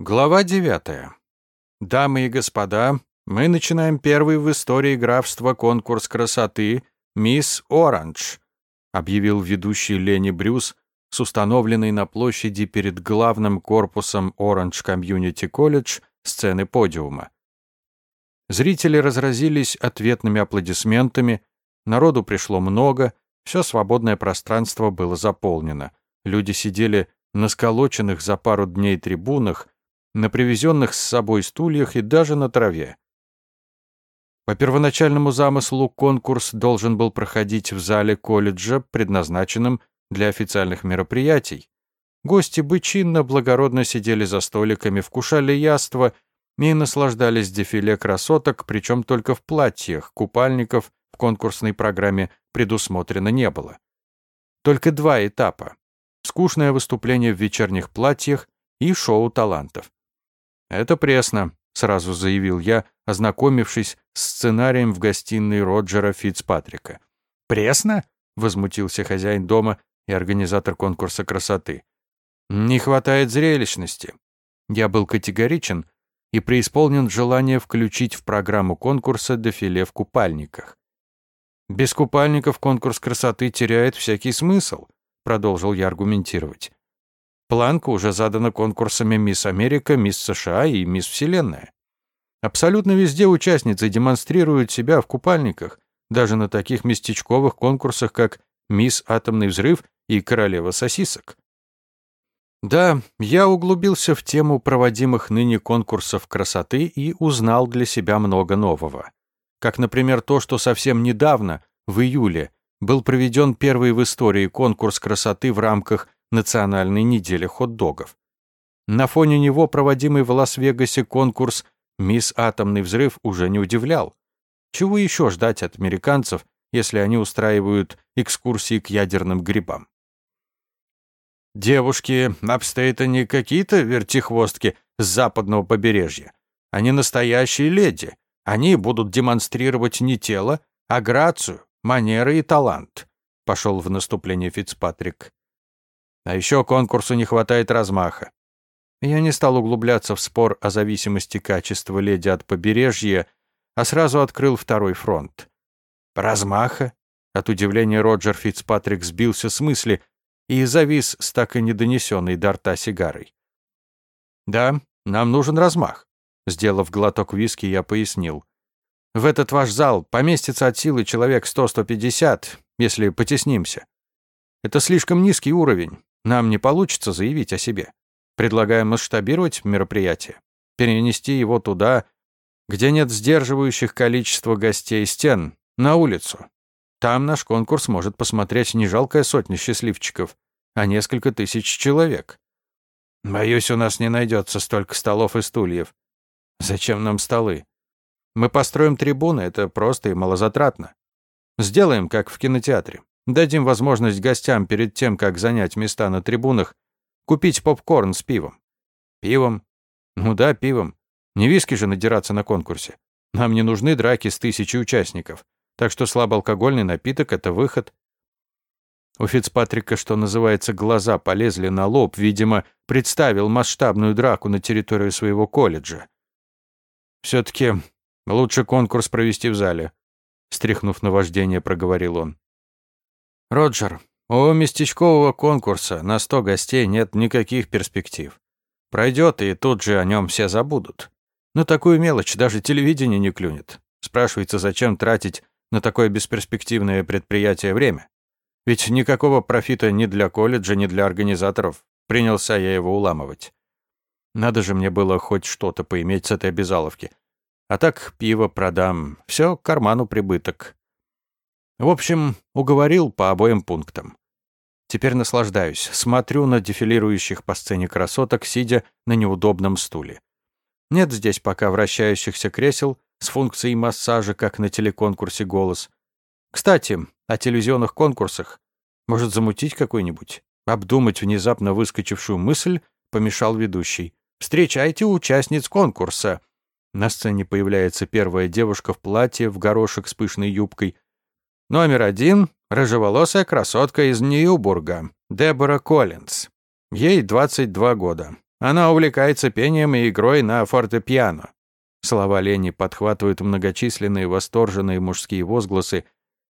Глава 9. Дамы и господа, мы начинаем первый в истории графства конкурс красоты «Мисс Оранж», объявил ведущий Лени Брюс с установленной на площади перед главным корпусом Orange Community College сцены подиума. Зрители разразились ответными аплодисментами, народу пришло много, все свободное пространство было заполнено. Люди сидели на сколоченных за пару дней трибунах, на привезенных с собой стульях и даже на траве. По первоначальному замыслу конкурс должен был проходить в зале колледжа, предназначенном для официальных мероприятий. Гости бы чинно благородно сидели за столиками, вкушали яства и наслаждались дефиле красоток, причем только в платьях, купальников в конкурсной программе предусмотрено не было. Только два этапа. Скучное выступление в вечерних платьях и шоу талантов. «Это пресно», — сразу заявил я, ознакомившись с сценарием в гостиной Роджера Фицпатрика. «Пресно?» — возмутился хозяин дома и организатор конкурса красоты. «Не хватает зрелищности». Я был категоричен и преисполнен желание включить в программу конкурса дефиле в купальниках. «Без купальников конкурс красоты теряет всякий смысл», — продолжил я аргументировать. Планка уже задана конкурсами «Мисс Америка», «Мисс США» и «Мисс Вселенная». Абсолютно везде участницы демонстрируют себя в купальниках, даже на таких местечковых конкурсах, как «Мисс Атомный взрыв» и «Королева сосисок». Да, я углубился в тему проводимых ныне конкурсов красоты и узнал для себя много нового. Как, например, то, что совсем недавно, в июле, был проведен первый в истории конкурс красоты в рамках национальной недели хот-догов. На фоне него проводимый в Лас-Вегасе конкурс «Мисс Атомный взрыв» уже не удивлял. Чего еще ждать от американцев, если они устраивают экскурсии к ядерным грибам? Девушки обстоят не какие-то вертихвостки с западного побережья. Они настоящие леди. Они будут демонстрировать не тело, а грацию, манеры и талант. Пошел в наступление Фицпатрик. А еще конкурсу не хватает размаха. Я не стал углубляться в спор о зависимости качества леди от побережья, а сразу открыл второй фронт. Размаха? От удивления Роджер Фицпатрик сбился с мысли и завис с так и недонесенной до рта сигарой. «Да, нам нужен размах», — сделав глоток виски, я пояснил. «В этот ваш зал поместится от силы человек 100-150, если потеснимся. Это слишком низкий уровень, нам не получится заявить о себе. Предлагаем масштабировать мероприятие, перенести его туда, где нет сдерживающих количество гостей стен, на улицу. Там наш конкурс может посмотреть не жалкая сотня счастливчиков, а несколько тысяч человек. Боюсь, у нас не найдется столько столов и стульев. Зачем нам столы? Мы построим трибуны, это просто и малозатратно. Сделаем, как в кинотеатре. Дадим возможность гостям перед тем, как занять места на трибунах, купить попкорн с пивом. Пивом? Ну да, пивом. Не виски же надираться на конкурсе. Нам не нужны драки с тысячей участников. Так что слабоалкогольный напиток — это выход. У Фицпатрика, что называется, глаза полезли на лоб, видимо, представил масштабную драку на территории своего колледжа. «Все-таки лучше конкурс провести в зале», — стряхнув на вождение, проговорил он. «Роджер, у местечкового конкурса на сто гостей нет никаких перспектив. Пройдет, и тут же о нем все забудут. На такую мелочь даже телевидение не клюнет. Спрашивается, зачем тратить на такое бесперспективное предприятие время? Ведь никакого профита ни для колледжа, ни для организаторов. Принялся я его уламывать. Надо же мне было хоть что-то поиметь с этой обязаловки. А так пиво продам. Все к карману прибыток. В общем, уговорил по обоим пунктам. Теперь наслаждаюсь, смотрю на дефилирующих по сцене красоток, сидя на неудобном стуле. Нет здесь пока вращающихся кресел с функцией массажа, как на телеконкурсе «Голос». Кстати, о телевизионных конкурсах. Может, замутить какой-нибудь? Обдумать внезапно выскочившую мысль помешал ведущий. «Встречайте участниц конкурса!» На сцене появляется первая девушка в платье, в горошек с пышной юбкой – Номер один — рыжеволосая красотка из Ньюбурга, Дебора Коллинз. Ей 22 года. Она увлекается пением и игрой на фортепиано». Слова Лени подхватывают многочисленные восторженные мужские возгласы,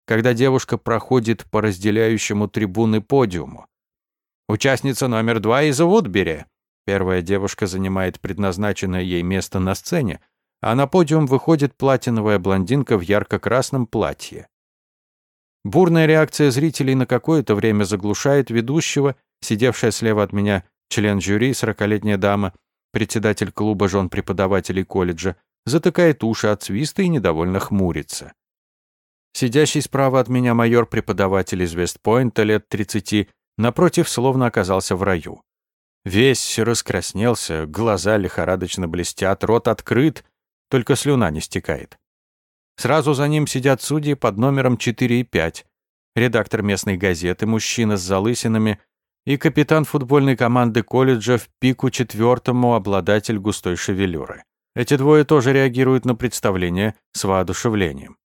когда девушка проходит по разделяющему трибуны подиуму. Участница номер два из Вудбери. Первая девушка занимает предназначенное ей место на сцене, а на подиум выходит платиновая блондинка в ярко-красном платье. Бурная реакция зрителей на какое-то время заглушает ведущего, сидевшая слева от меня, член жюри, сорокалетняя дама, председатель клуба жен преподавателей колледжа, затыкает уши от свиста и недовольно хмурится. Сидящий справа от меня майор-преподаватель из Вестпойнта лет 30 напротив словно оказался в раю. Весь раскраснелся, глаза лихорадочно блестят, рот открыт, только слюна не стекает. Сразу за ним сидят судьи под номером 4 и 5, редактор местной газеты, мужчина с залысинами и капитан футбольной команды колледжа в пику четвертому обладатель густой шевелюры. Эти двое тоже реагируют на представление с воодушевлением.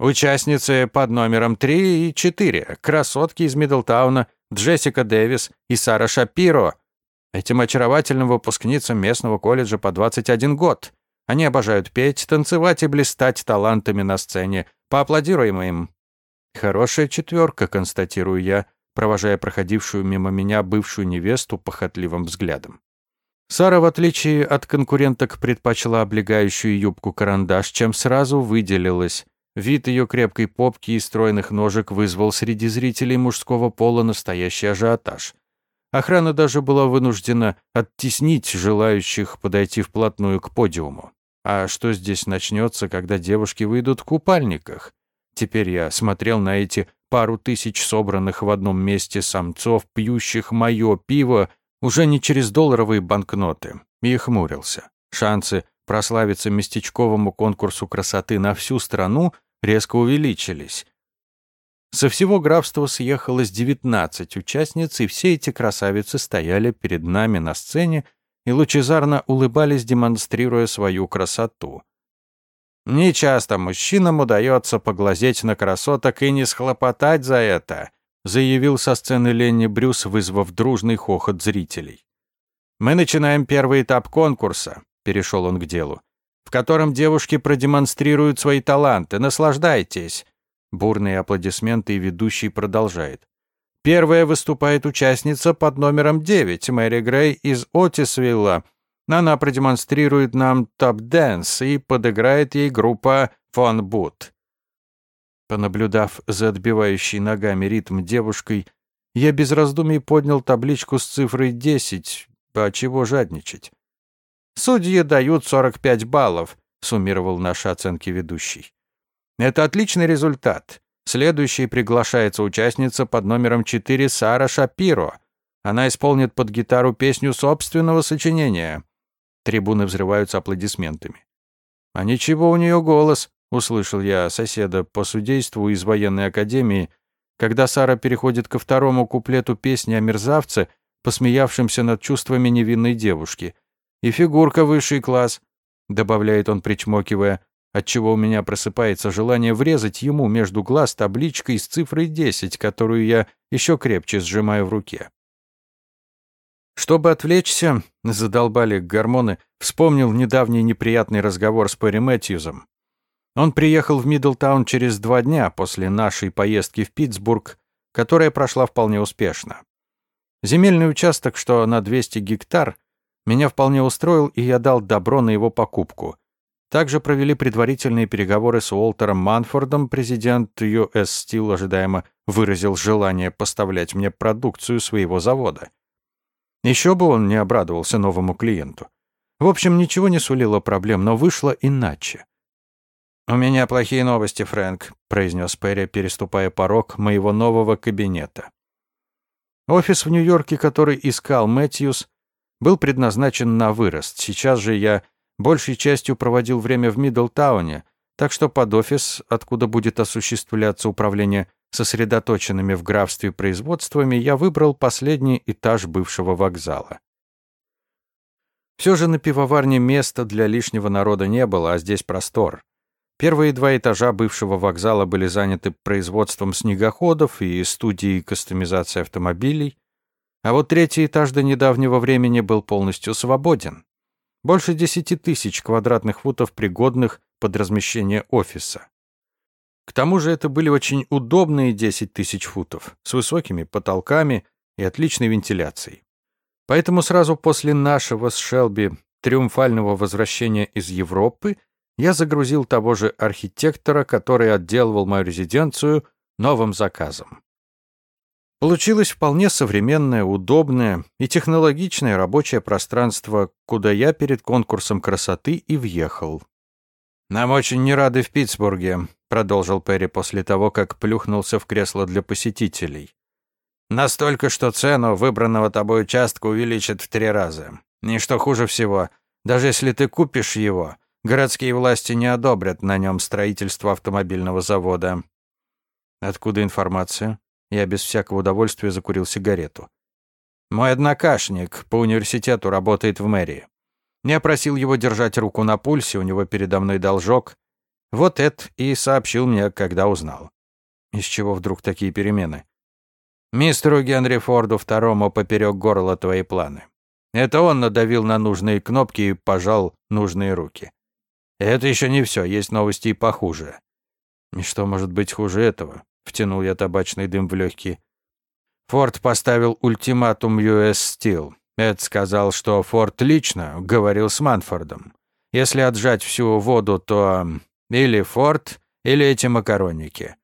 Участницы под номером 3 и 4, красотки из Мидлтауна, Джессика Дэвис и Сара Шапиро. Этим очаровательным выпускницам местного колледжа по 21 год. Они обожают петь, танцевать и блистать талантами на сцене. Поаплодируем им. Хорошая четверка, констатирую я, провожая проходившую мимо меня бывшую невесту похотливым взглядом. Сара, в отличие от конкуренток, предпочла облегающую юбку-карандаш, чем сразу выделилась. Вид ее крепкой попки и стройных ножек вызвал среди зрителей мужского пола настоящий ажиотаж. Охрана даже была вынуждена оттеснить желающих подойти вплотную к подиуму. А что здесь начнется, когда девушки выйдут в купальниках? Теперь я смотрел на эти пару тысяч собранных в одном месте самцов, пьющих мое пиво, уже не через долларовые банкноты, и хмурился. Шансы прославиться местечковому конкурсу красоты на всю страну резко увеличились. Со всего графства съехалось 19 участниц, и все эти красавицы стояли перед нами на сцене и лучезарно улыбались, демонстрируя свою красоту. «Нечасто мужчинам удается поглазеть на красоток и не схлопотать за это», заявил со сцены Ленни Брюс, вызвав дружный хохот зрителей. «Мы начинаем первый этап конкурса перешел он к делу, в котором девушки продемонстрируют свои таланты. Наслаждайтесь. Бурные аплодисменты и ведущий продолжает. Первая выступает участница под номером 9, Мэри Грей из Отисвилла. Она продемонстрирует нам tap dance и подыграет ей группа Фон Бут. Понаблюдав за отбивающей ногами ритм девушкой, я без раздумий поднял табличку с цифрой 10, а чего жадничать. Судьи дают 45 баллов, суммировал наши оценки ведущий. Это отличный результат. Следующей приглашается участница под номером 4 Сара Шапиро. Она исполнит под гитару песню собственного сочинения. Трибуны взрываются аплодисментами. «А ничего у нее голос», — услышал я соседа по судейству из военной академии, когда Сара переходит ко второму куплету песни о мерзавце, посмеявшемся над чувствами невинной девушки. И фигурка высший класс», — добавляет он, причмокивая, отчего у меня просыпается желание врезать ему между глаз табличкой с цифрой 10, которую я еще крепче сжимаю в руке. Чтобы отвлечься, задолбали гормоны, вспомнил недавний неприятный разговор с Перри Мэтьюзом. Он приехал в Мидлтаун через два дня после нашей поездки в Питтсбург, которая прошла вполне успешно. Земельный участок, что на 200 гектар, меня вполне устроил, и я дал добро на его покупку. Также провели предварительные переговоры с Уолтером Манфордом. Президент US Steel ожидаемо выразил желание поставлять мне продукцию своего завода. Еще бы он не обрадовался новому клиенту. В общем, ничего не сулило проблем, но вышло иначе. «У меня плохие новости, Фрэнк», — произнес Перри, переступая порог моего нового кабинета. Офис в Нью-Йорке, который искал Мэтьюс, был предназначен на вырост. Сейчас же я большей частью проводил время в Мидлтауне, так что под офис, откуда будет осуществляться управление сосредоточенными в графстве производствами, я выбрал последний этаж бывшего вокзала. Все же на пивоварне места для лишнего народа не было, а здесь простор. Первые два этажа бывшего вокзала были заняты производством снегоходов и студией кастомизации автомобилей. а вот третий этаж до недавнего времени был полностью свободен. Больше десяти тысяч квадратных футов, пригодных под размещение офиса. К тому же это были очень удобные 10 тысяч футов, с высокими потолками и отличной вентиляцией. Поэтому сразу после нашего с Шелби триумфального возвращения из Европы я загрузил того же архитектора, который отделывал мою резиденцию, новым заказом. Получилось вполне современное, удобное и технологичное рабочее пространство, куда я перед конкурсом красоты и въехал. «Нам очень не рады в Питтсбурге», — продолжил Перри после того, как плюхнулся в кресло для посетителей. «Настолько, что цену выбранного тобой участка увеличат в три раза. И что хуже всего, даже если ты купишь его, городские власти не одобрят на нем строительство автомобильного завода». «Откуда информация?» Я без всякого удовольствия закурил сигарету. Мой однокашник по университету работает в мэрии. Я просил его держать руку на пульсе, у него передо мной должок. Вот Эд и сообщил мне, когда узнал. Из чего вдруг такие перемены? Мистеру Генри Форду второму поперек горла твои планы. Это он надавил на нужные кнопки и пожал нужные руки. Это еще не все, есть новости и похуже. И что может быть хуже этого? Втянул я табачный дым в легкие. Форд поставил ультиматум US Steel. Эд сказал, что Форд лично говорил с Манфордом. Если отжать всю воду, то или Форд, или эти макаронники.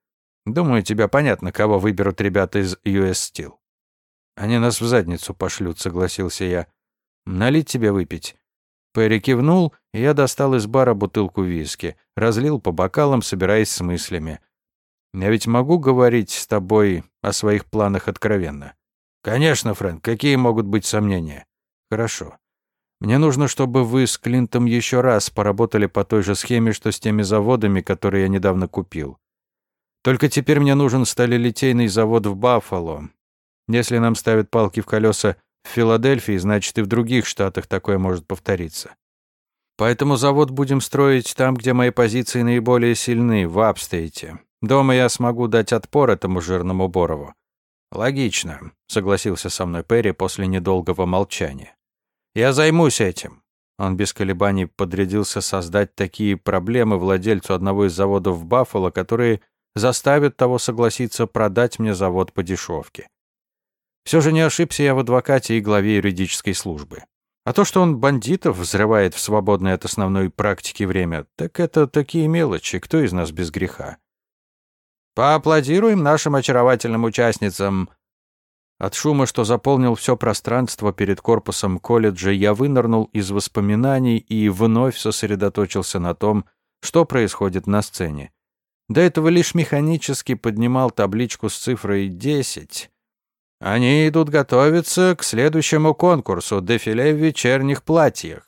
Думаю, тебе понятно, кого выберут ребята из US Steel. Они нас в задницу пошлют, согласился я. Налить тебе выпить. Перри кивнул, и я достал из бара бутылку виски, разлил по бокалам, собираясь с мыслями. Я ведь могу говорить с тобой о своих планах откровенно. Конечно, Фрэнк, какие могут быть сомнения? Хорошо. Мне нужно, чтобы вы с Клинтом еще раз поработали по той же схеме, что с теми заводами, которые я недавно купил. Только теперь мне нужен сталелитейный завод в Баффало. Если нам ставят палки в колеса в Филадельфии, значит и в других штатах такое может повториться. Поэтому завод будем строить там, где мои позиции наиболее сильны, в Апстейте. Дома я смогу дать отпор этому жирному Борову. Логично, согласился со мной Перри после недолгого молчания. Я займусь этим. Он без колебаний подрядился создать такие проблемы владельцу одного из заводов в Баффало, которые заставят того согласиться продать мне завод по дешевке. Все же не ошибся я в адвокате и главе юридической службы. А то, что он бандитов взрывает в свободное от основной практики время, так это такие мелочи, кто из нас без греха? Поаплодируем нашим очаровательным участницам. От шума, что заполнил все пространство перед корпусом колледжа, я вынырнул из воспоминаний и вновь сосредоточился на том, что происходит на сцене. До этого лишь механически поднимал табличку с цифрой 10. Они идут готовиться к следующему конкурсу «Дефиле в вечерних платьях».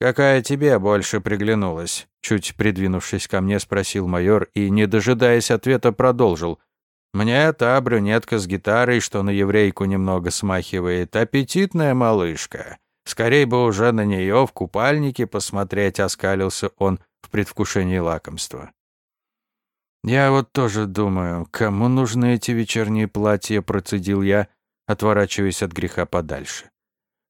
«Какая тебе больше приглянулась?» Чуть придвинувшись ко мне, спросил майор и, не дожидаясь ответа, продолжил. «Мне та брюнетка с гитарой, что на еврейку немного смахивает, аппетитная малышка. Скорей бы уже на нее в купальнике посмотреть», — оскалился он в предвкушении лакомства. «Я вот тоже думаю, кому нужны эти вечерние платья?» — процедил я, отворачиваясь от греха подальше.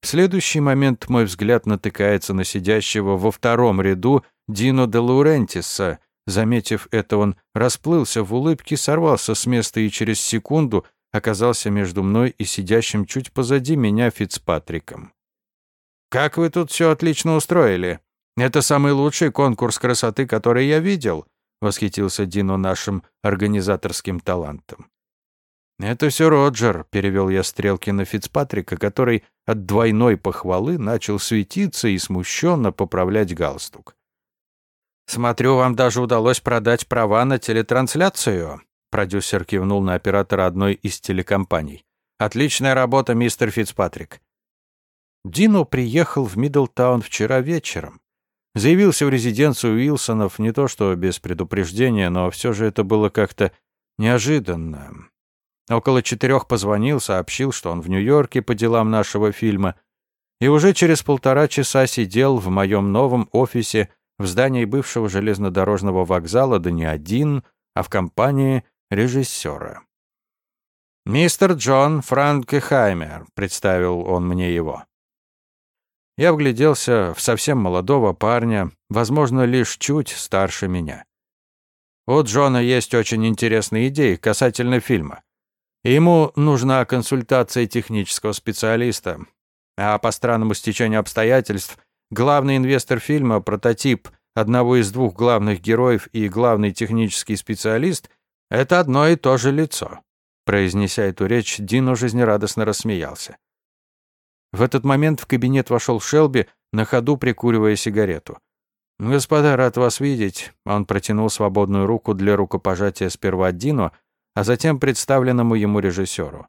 В следующий момент мой взгляд натыкается на сидящего во втором ряду Дино де Лаурентиса. Заметив это, он расплылся в улыбке, сорвался с места и через секунду оказался между мной и сидящим чуть позади меня Фицпатриком. «Как вы тут все отлично устроили! Это самый лучший конкурс красоты, который я видел!» — восхитился Дино нашим организаторским талантом. «Это все Роджер», — перевел я стрелки на Фицпатрика, который от двойной похвалы начал светиться и смущенно поправлять галстук. «Смотрю, вам даже удалось продать права на телетрансляцию», — продюсер кивнул на оператора одной из телекомпаний. «Отличная работа, мистер Фицпатрик». Дино приехал в Мидлтаун вчера вечером. Заявился в резиденцию Уилсонов не то что без предупреждения, но все же это было как-то неожиданно. Около четырех позвонил, сообщил, что он в Нью-Йорке по делам нашего фильма, и уже через полтора часа сидел в моем новом офисе в здании бывшего железнодорожного вокзала, да не один, а в компании режиссера. «Мистер Джон Франкехаймер», — представил он мне его. Я вгляделся в совсем молодого парня, возможно, лишь чуть старше меня. У Джона есть очень интересные идеи касательно фильма. Ему нужна консультация технического специалиста, а по странному стечению обстоятельств главный инвестор фильма, прототип одного из двух главных героев и главный технический специалист — это одно и то же лицо. Произнеся эту речь, Дино жизнерадостно рассмеялся. В этот момент в кабинет вошел Шелби, на ходу прикуривая сигарету. «Господа, рад вас видеть». Он протянул свободную руку для рукопожатия сперва Дино, а затем представленному ему режиссеру.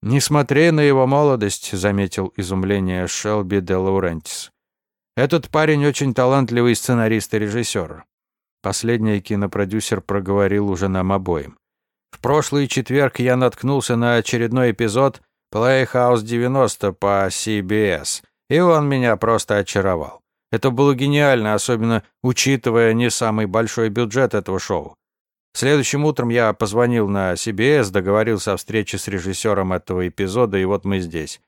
«Несмотря на его молодость», — заметил изумление Шелби де Лаурентис. «Этот парень очень талантливый сценарист и режиссер». Последний кинопродюсер проговорил уже нам обоим. В прошлый четверг я наткнулся на очередной эпизод Playhouse 90 по CBS, и он меня просто очаровал. Это было гениально, особенно учитывая не самый большой бюджет этого шоу. Следующим утром я позвонил на CBS, договорился о встрече с режиссером этого эпизода, и вот мы здесь.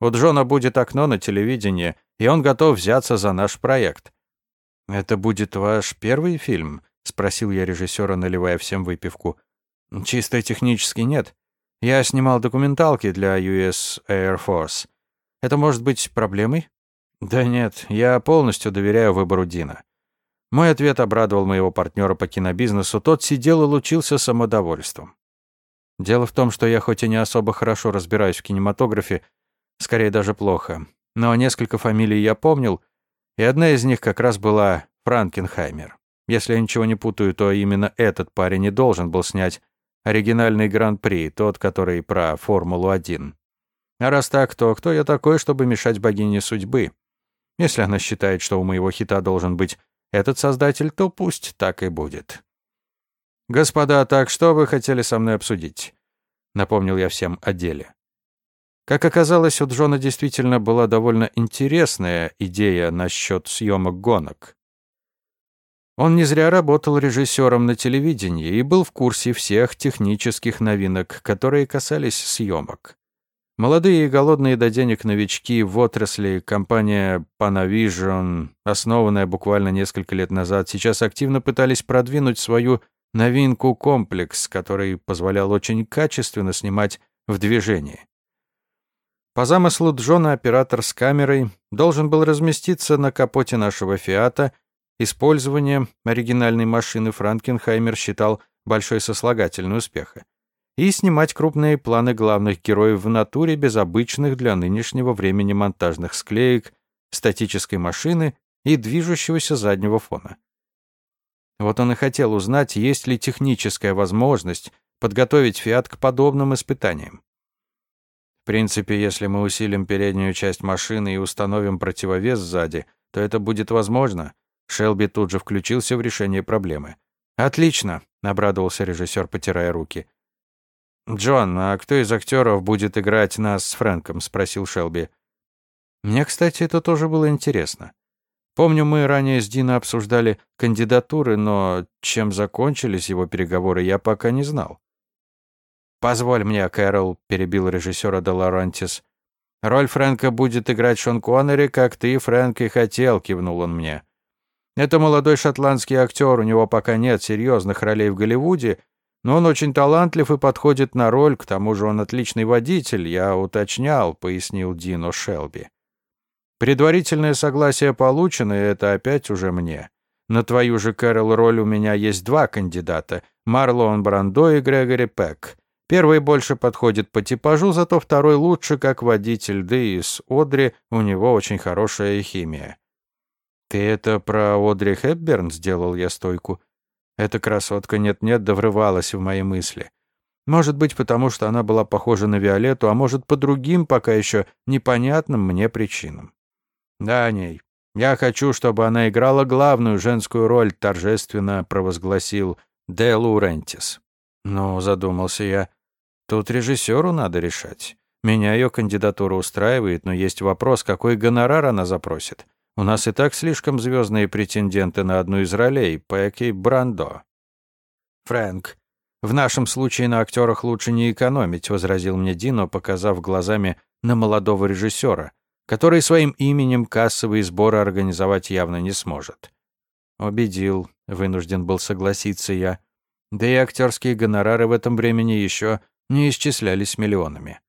У Джона будет окно на телевидении, и он готов взяться за наш проект. «Это будет ваш первый фильм?» — спросил я режиссера, наливая всем выпивку. «Чисто технически нет. Я снимал документалки для US Air Force. Это может быть проблемой? Да нет, я полностью доверяю выбору Дина. Мой ответ обрадовал моего партнера по кинобизнесу. Тот сидел и лучился самодовольством. Дело в том, что я хоть и не особо хорошо разбираюсь в кинематографе, скорее даже плохо, но несколько фамилий я помнил, и одна из них как раз была Франкенхаймер. Если я ничего не путаю, то именно этот парень не должен был снять Оригинальный Гран-при, тот, который про Формулу-1. А раз так, то кто я такой, чтобы мешать богине судьбы? Если она считает, что у моего хита должен быть этот создатель, то пусть так и будет. «Господа, так что вы хотели со мной обсудить?» Напомнил я всем о деле. Как оказалось, у Джона действительно была довольно интересная идея насчет съемок гонок. Он не зря работал режиссером на телевидении и был в курсе всех технических новинок, которые касались съемок. Молодые и голодные до денег новички в отрасли, компания Panavision, основанная буквально несколько лет назад, сейчас активно пытались продвинуть свою новинку-комплекс, который позволял очень качественно снимать в движении. По замыслу Джона оператор с камерой должен был разместиться на капоте нашего «Фиата» Использование оригинальной машины Франкенхаймер считал большой сослагательной успеха. И снимать крупные планы главных героев в натуре без обычных для нынешнего времени монтажных склеек, статической машины и движущегося заднего фона. Вот он и хотел узнать, есть ли техническая возможность подготовить «Фиат» к подобным испытаниям. В принципе, если мы усилим переднюю часть машины и установим противовес сзади, то это будет возможно, Шелби тут же включился в решение проблемы. «Отлично», — обрадовался режиссер, потирая руки. «Джон, а кто из актеров будет играть нас с Фрэнком?» — спросил Шелби. Мне, кстати, это тоже было интересно. Помню, мы ранее с Дино обсуждали кандидатуры, но чем закончились его переговоры, я пока не знал. «Позволь мне, Кэрол», — перебил режиссера Долорантис. «Роль Фрэнка будет играть Шон Коннери, как ты, Фрэнк, и хотел», — кивнул он мне. Это молодой шотландский актер, у него пока нет серьезных ролей в Голливуде, но он очень талантлив и подходит на роль, к тому же он отличный водитель, я уточнял», — пояснил Дино Шелби. «Предварительное согласие получено, и это опять уже мне. На твою же, Кэрол, роль у меня есть два кандидата — Марлон Брандо и Грегори Пэк. Первый больше подходит по типажу, зато второй лучше как водитель, да и с Одри у него очень хорошая химия. «Ты это про Одри Хепберн?» — сделал я стойку. Эта красотка нет-нет да врывалась в мои мысли. Может быть, потому что она была похожа на Виолетту, а может, по другим, пока еще непонятным мне причинам. Да, ней. Я хочу, чтобы она играла главную женскую роль, торжественно провозгласил Де Лурентис. Ну, задумался я. Тут режиссеру надо решать. Меня ее кандидатура устраивает, но есть вопрос, какой гонорар она запросит. У нас и так слишком звездные претенденты на одну из ролей, Пэки Брандо. Фрэнк, В нашем случае на актерах лучше не экономить, возразил мне Дино, показав глазами на молодого режиссера, который своим именем кассовые сборы организовать явно не сможет. Убедил, вынужден был согласиться я. Да и актерские гонорары в этом времени еще не исчислялись миллионами.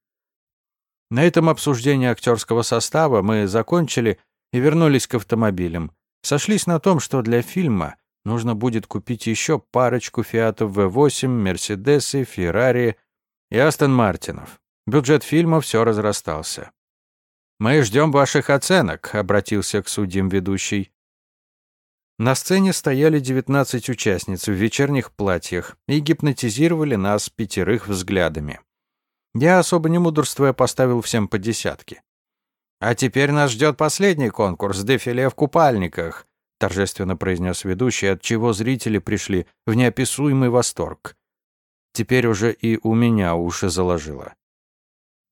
На этом обсуждение актерского состава мы закончили и вернулись к автомобилям. Сошлись на том, что для фильма нужно будет купить еще парочку Фиатов V8, Мерседесы, Феррари и Астон Мартинов. Бюджет фильма все разрастался. «Мы ждем ваших оценок», — обратился к судьям ведущий. На сцене стояли 19 участниц в вечерних платьях и гипнотизировали нас пятерых взглядами. Я, особо не мудрствуя, поставил всем по десятке. «А теперь нас ждет последний конкурс «Дефиле в купальниках», — торжественно произнес ведущий, от чего зрители пришли в неописуемый восторг. Теперь уже и у меня уши заложило.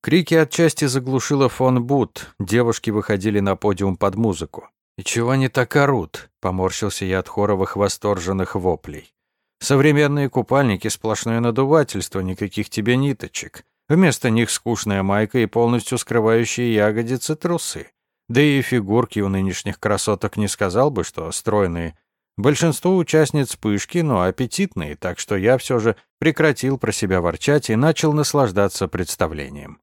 Крики отчасти заглушило фон Бут, девушки выходили на подиум под музыку. «И чего они так орут?» — поморщился я от хоровых восторженных воплей. «Современные купальники — сплошное надувательство, никаких тебе ниточек. Вместо них скучная майка и полностью скрывающие ягодицы трусы. Да и фигурки у нынешних красоток не сказал бы, что стройные. Большинство участниц пышки, но аппетитные, так что я все же прекратил про себя ворчать и начал наслаждаться представлением.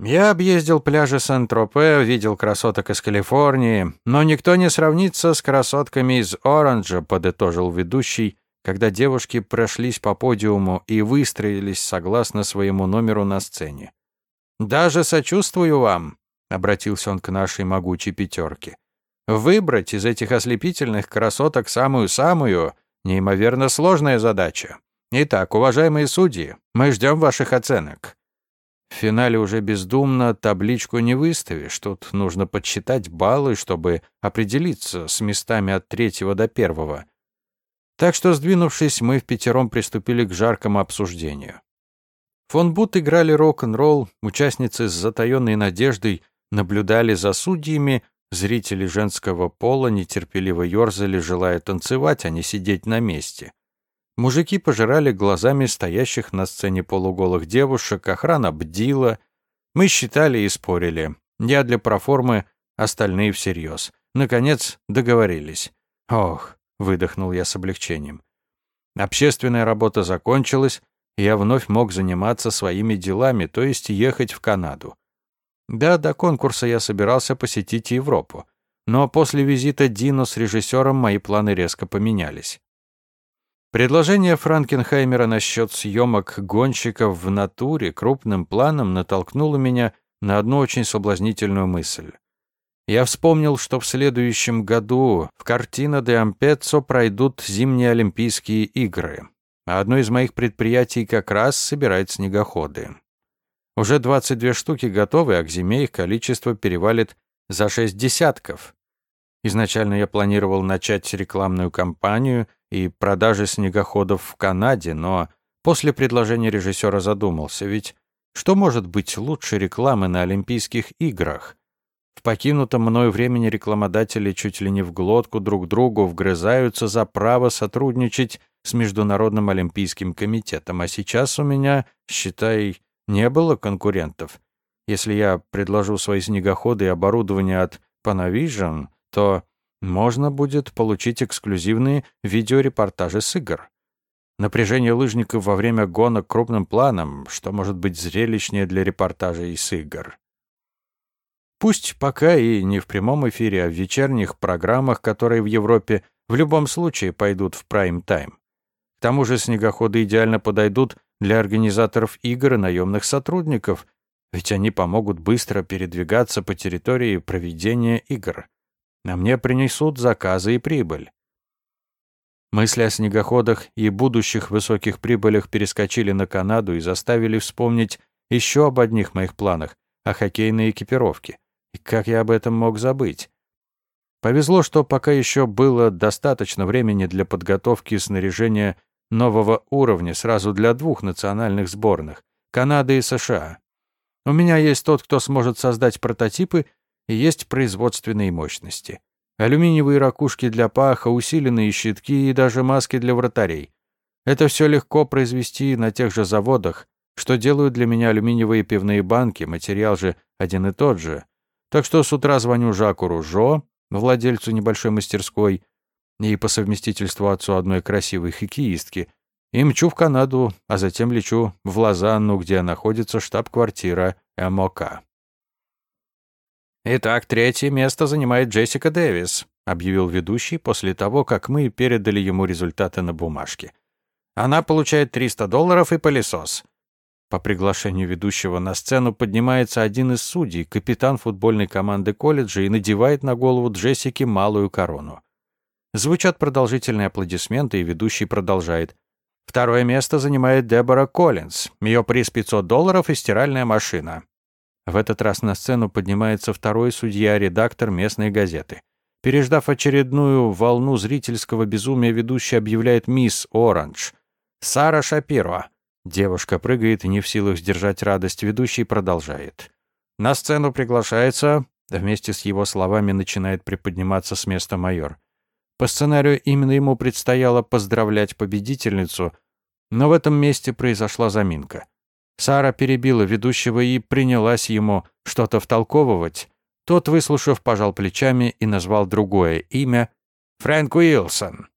Я объездил пляжи Сан-Тропе, видел красоток из Калифорнии, но никто не сравнится с красотками из Оранжа, подытожил ведущий, когда девушки прошлись по подиуму и выстроились согласно своему номеру на сцене. «Даже сочувствую вам», — обратился он к нашей могучей пятерке. «Выбрать из этих ослепительных красоток самую-самую — неимоверно сложная задача. Итак, уважаемые судьи, мы ждем ваших оценок». В финале уже бездумно табличку не выставишь. Тут нужно подсчитать баллы, чтобы определиться с местами от третьего до первого. Так что, сдвинувшись, мы в пятером приступили к жаркому обсуждению. Фон Бут играли рок-н-ролл, участницы с затаенной надеждой наблюдали за судьями, зрители женского пола нетерпеливо ерзали, желая танцевать, а не сидеть на месте. Мужики пожирали глазами стоящих на сцене полуголых девушек, охрана бдила. Мы считали и спорили. Я для проформы, остальные всерьез. Наконец договорились. Ох, выдохнул я с облегчением. Общественная работа закончилась, и я вновь мог заниматься своими делами, то есть ехать в Канаду. Да, до конкурса я собирался посетить Европу. Но после визита Дино с режиссером мои планы резко поменялись. Предложение Франкенхаймера насчет съемок гонщиков в натуре крупным планом натолкнуло меня на одну очень соблазнительную мысль. Я вспомнил, что в следующем году в Картино де Ампеццо пройдут зимние Олимпийские игры, а одно из моих предприятий как раз собирает снегоходы. Уже 22 штуки готовы, а к зиме их количество перевалит за шесть десятков. Изначально я планировал начать рекламную кампанию и продажи снегоходов в Канаде, но после предложения режиссера задумался, ведь что может быть лучше рекламы на Олимпийских играх? В покинутом мною времени рекламодатели чуть ли не в глотку друг другу вгрызаются за право сотрудничать с Международным Олимпийским комитетом, а сейчас у меня, считай, не было конкурентов. Если я предложу свои снегоходы и оборудование от Panavision, то можно будет получить эксклюзивные видеорепортажи с игр. Напряжение лыжников во время гонок крупным планом, что может быть зрелищнее для репортажей с игр. Пусть пока и не в прямом эфире, а в вечерних программах, которые в Европе в любом случае пойдут в прайм-тайм. К тому же снегоходы идеально подойдут для организаторов игр и наемных сотрудников, ведь они помогут быстро передвигаться по территории проведения игр а мне принесут заказы и прибыль. Мысли о снегоходах и будущих высоких прибылях перескочили на Канаду и заставили вспомнить еще об одних моих планах — о хоккейной экипировке. И как я об этом мог забыть? Повезло, что пока еще было достаточно времени для подготовки снаряжения нового уровня сразу для двух национальных сборных — Канады и США. У меня есть тот, кто сможет создать прототипы и есть производственные мощности. Алюминиевые ракушки для паха, усиленные щитки и даже маски для вратарей. Это все легко произвести на тех же заводах, что делают для меня алюминиевые пивные банки, материал же один и тот же. Так что с утра звоню Жаку Ружо, владельцу небольшой мастерской, и по совместительству отцу одной красивой хоккеистки, и мчу в Канаду, а затем лечу в Лозанну, где находится штаб-квартира МОК. «Итак, третье место занимает Джессика Дэвис», объявил ведущий после того, как мы передали ему результаты на бумажке. «Она получает 300 долларов и пылесос». По приглашению ведущего на сцену поднимается один из судей, капитан футбольной команды колледжа, и надевает на голову Джессики малую корону. Звучат продолжительные аплодисменты, и ведущий продолжает. Второе место занимает Дебора Коллинз. Ее приз 500 долларов и стиральная машина. В этот раз на сцену поднимается второй судья-редактор местной газеты. Переждав очередную волну зрительского безумия, ведущий объявляет «Мисс Оранж». «Сара Шапиро». Девушка прыгает не в силах сдержать радость. Ведущий продолжает. На сцену приглашается... Вместе с его словами начинает приподниматься с места майор. По сценарию именно ему предстояло поздравлять победительницу, но в этом месте произошла заминка. Сара перебила ведущего и принялась ему что-то втолковывать. Тот, выслушав, пожал плечами и назвал другое имя — Фрэнк Уилсон.